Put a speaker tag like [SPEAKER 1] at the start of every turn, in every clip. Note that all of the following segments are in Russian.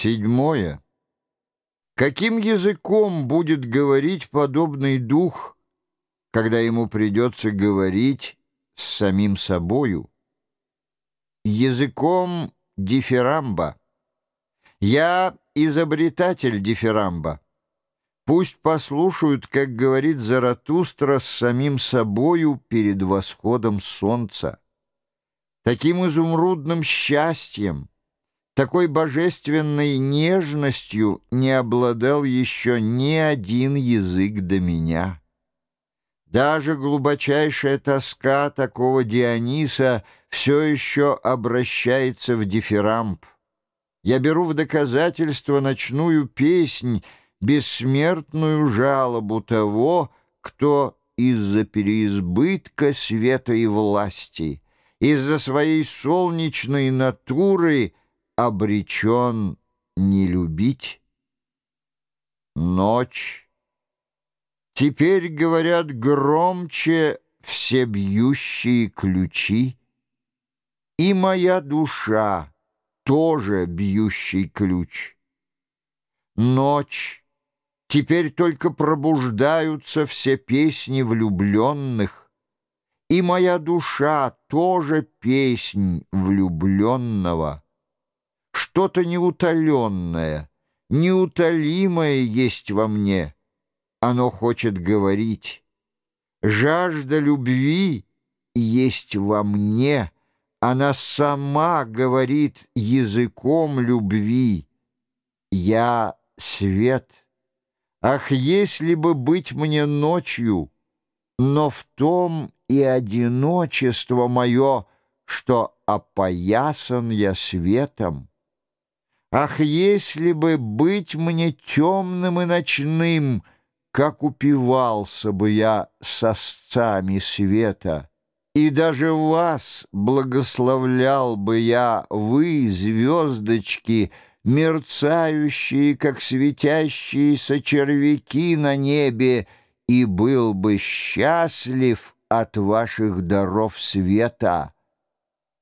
[SPEAKER 1] Седьмое. Каким языком будет говорить подобный дух, когда ему придется говорить с самим собою? Языком дифирамба. Я изобретатель дифирамба. Пусть послушают, как говорит Заратустра с самим собою перед восходом солнца. Таким изумрудным счастьем, такой божественной нежностью не обладал еще ни один язык до меня. Даже глубочайшая тоска такого Диониса все еще обращается в дифирамб. Я беру в доказательство ночную песнь, бессмертную жалобу того, кто из-за переизбытка света и власти, из-за своей солнечной натуры обречен не любить. Ночь. Теперь говорят громче все бьющие ключи, и моя душа тоже бьющий ключ. Ночь. Теперь только пробуждаются все песни влюбленных, и моя душа тоже песнь влюбленного. Что-то неутоленное, неутолимое есть во мне. Оно хочет говорить. Жажда любви есть во мне. Она сама говорит языком любви. Я свет. Ах, если бы быть мне ночью, но в том и одиночество мое, что опоясан я светом. Ах, если бы быть мне темным и ночным, Как упивался бы я сосцами света, И даже вас благословлял бы я, Вы, звездочки, мерцающие, Как светящиеся червяки на небе, И был бы счастлив от ваших даров света».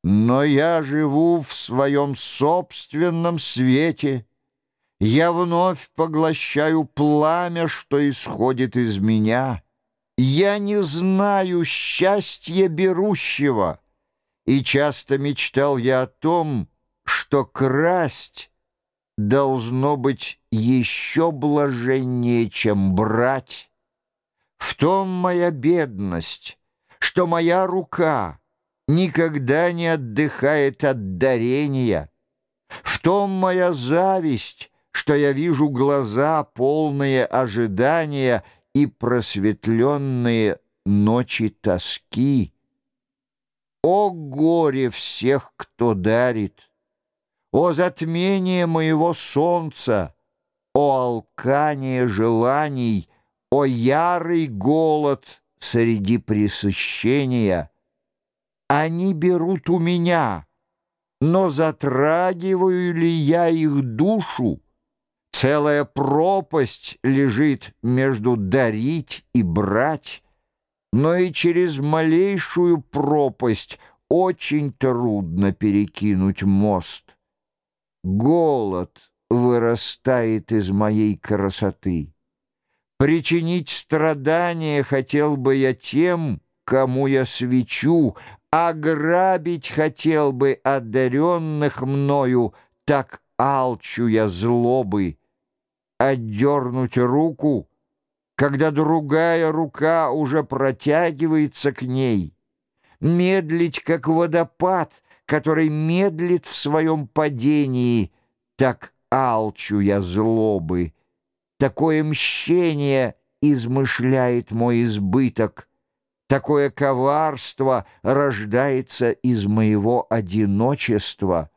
[SPEAKER 1] Но я живу в своем собственном свете. Я вновь поглощаю пламя, что исходит из меня. Я не знаю счастья берущего. И часто мечтал я о том, что красть должно быть еще блаженнее, чем брать. В том моя бедность, что моя рука — никогда не отдыхает от дарения. В том моя зависть, что я вижу глаза, полные ожидания и просветленные ночи тоски. О горе всех, кто дарит! О затмение моего солнца! О алкание желаний! О ярый голод среди пресыщения! Они берут у меня, но затрагиваю ли я их душу? Целая пропасть лежит между дарить и брать, но и через малейшую пропасть очень трудно перекинуть мост. Голод вырастает из моей красоты. Причинить страдания хотел бы я тем, кому я свечу, Ограбить хотел бы одаренных мною, Так алчу я злобы. Отдернуть руку, когда другая рука уже протягивается к ней. Медлить, как водопад, который медлит в своем падении, Так алчу я злобы. Такое мщение измышляет мой избыток. Такое коварство рождается из моего одиночества.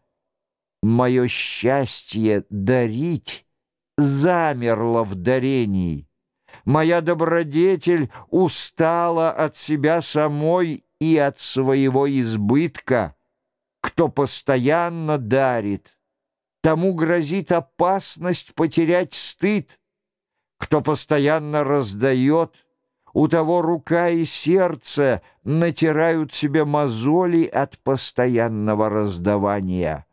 [SPEAKER 1] Мое счастье дарить замерло в дарении. Моя добродетель устала от себя самой и от своего избытка. Кто постоянно дарит, тому грозит опасность потерять стыд. Кто постоянно раздает — у того рука и сердце натирают себе мозоли от постоянного раздавания.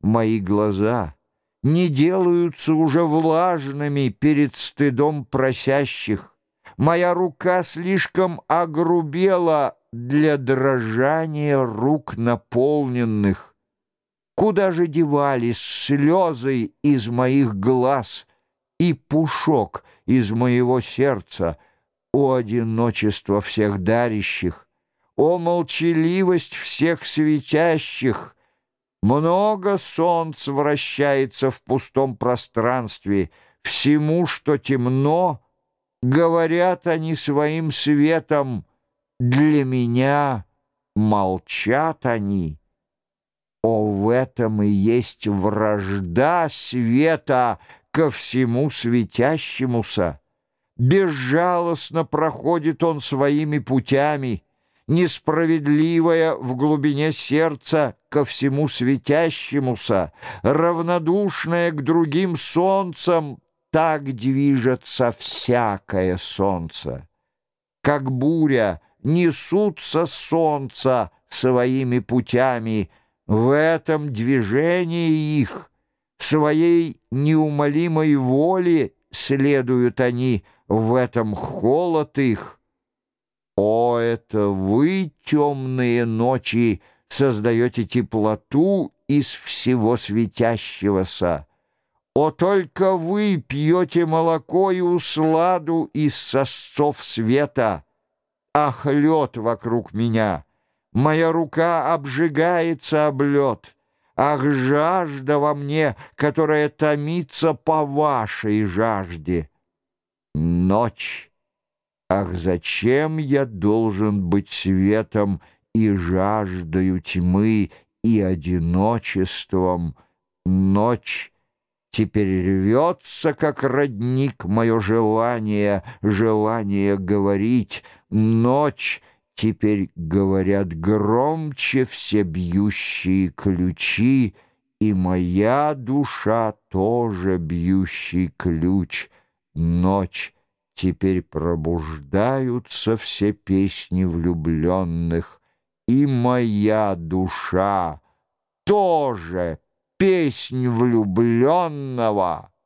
[SPEAKER 1] Мои глаза, не делаются уже влажными перед стыдом просящих. Моя рука слишком огрубела для дрожания рук наполненных. Куда же девались слезы из моих глаз и пушок из моего сердца, о одиночество всех дарящих, о молчаливость всех светящих! Много солнц вращается в пустом пространстве, всему, что темно, говорят они своим светом, для меня молчат они. О, в этом и есть вражда света ко всему светящемуся. Безжалостно проходит он своими путями, несправедливая в глубине сердца ко всему светящемуся, равнодушная к другим солнцам, так движется всякое солнце. Как буря несутся солнца своими путями, в этом движении их, своей неумолимой воле следуют они, в этом холод их. О, это вы, темные ночи, создаете теплоту из всего светящегося. О, только вы пьете молоко и усладу из сосцов света. Ах, лед вокруг меня! Моя рука обжигается об лед. Ах, жажда во мне, которая томится по вашей жажде. Ночь. Ах, зачем я должен быть светом и жаждою тьмы и одиночеством? Ночь теперь рвется, как родник, мое желание, желание говорить. Ночь Теперь говорят громче все бьющие ключи, И моя душа тоже бьющий ключ. Ночь, теперь пробуждаются все песни влюбленных, И моя душа тоже песнь влюбленного —